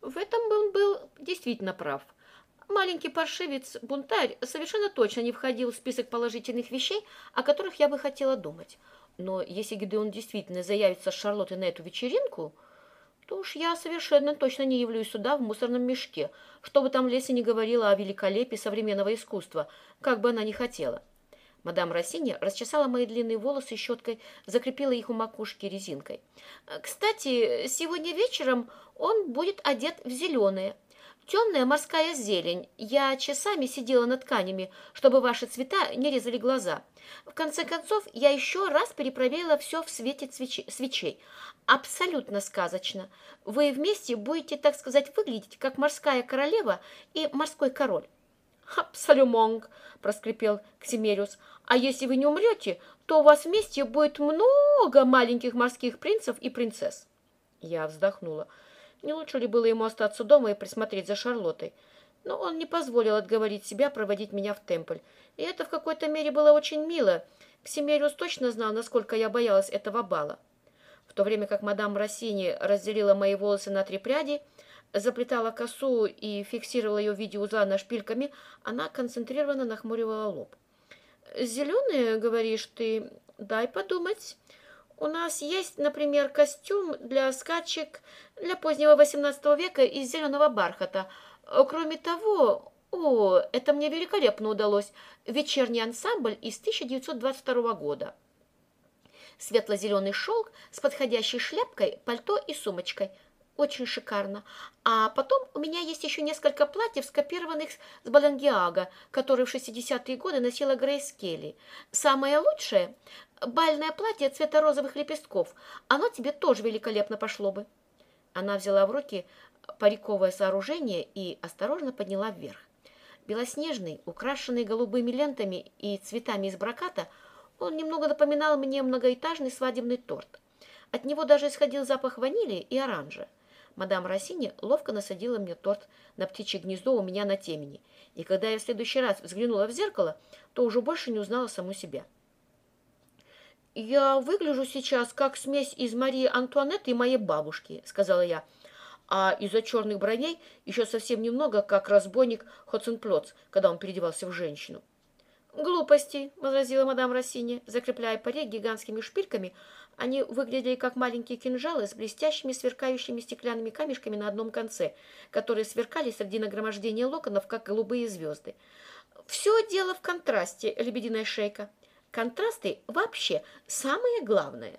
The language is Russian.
В этом он был действительно прав. Маленький паршивец-бунтарь совершенно точно не входил в список положительных вещей, о которых я бы хотела думать. Но если Гидеон действительно заявится с Шарлоттой на эту вечеринку, то уж я совершенно точно не явлюсь сюда в мусорном мешке, чтобы там Леся не говорила о великолепии современного искусства, как бы она ни хотела. Мадам Рассини расчесала мои длинные волосы щеткой, закрепила их у макушки резинкой. «Кстати, сегодня вечером он будет одет в зеленое. Темная морская зелень. Я часами сидела над тканями, чтобы ваши цвета не резали глаза. В конце концов, я еще раз перепроверила все в свете свечей. Абсолютно сказочно. Вы вместе будете, так сказать, выглядеть, как морская королева и морской король. «Абсолюмонг!» – проскрипел Ксимериус. «А если вы не умрете, то у вас вместе будет много маленьких морских принцев и принцесс». Я вздохнула. Не лучше ли было ему остаться дома и присмотреть за Шарлоттой? Но он не позволил отговорить себя проводить меня в темпль. И это в какой-то мере было очень мило. Ксимериус точно знал, насколько я боялась этого бала. В то время как мадам Рассини разделила мои волосы на три пряди, заплетала косу и фиксировала ее в виде узла на шпильками, она концентрированно нахмуривала лоб. «Зеленые, говоришь ты? Дай подумать. У нас есть, например, костюм для скачек для позднего XVIII века из зеленого бархата. Кроме того, о, это мне великолепно удалось, вечерний ансамбль из 1922 года. Светло-зеленый шелк с подходящей шляпкой, пальто и сумочкой – очень шикарно. А потом у меня есть еще несколько платьев, скопированных с Балангиага, которые в 60-е годы носила Грейс Келли. Самое лучшее – бальное платье цвета розовых лепестков. Оно тебе тоже великолепно пошло бы. Она взяла в руки париковое сооружение и осторожно подняла вверх. Белоснежный, украшенный голубыми лентами и цветами из браката, он немного напоминал мне многоэтажный свадебный торт. От него даже исходил запах ванили и оранжа. Мадам Рассини ловко насадила мне торт на птичье гнездо у меня на темени, и когда я в следующий раз взглянула в зеркало, то уже больше не узнала саму себя. «Я выгляжу сейчас как смесь из Марии Антуанетты и моей бабушки», — сказала я, «а из-за черных бровей еще совсем немного, как разбойник Хоценплоц, когда он переодевался в женщину». «Глупости», — возразила мадам Рассини, закрепляя парик гигантскими шпильками. Они выглядели как маленькие кинжалы с блестящими сверкающими стеклянными камешками на одном конце, которые сверкали среди нагромождения локонов, как голубые звезды. «Все дело в контрасте, лебединая шейка. Контрасты вообще самое главное».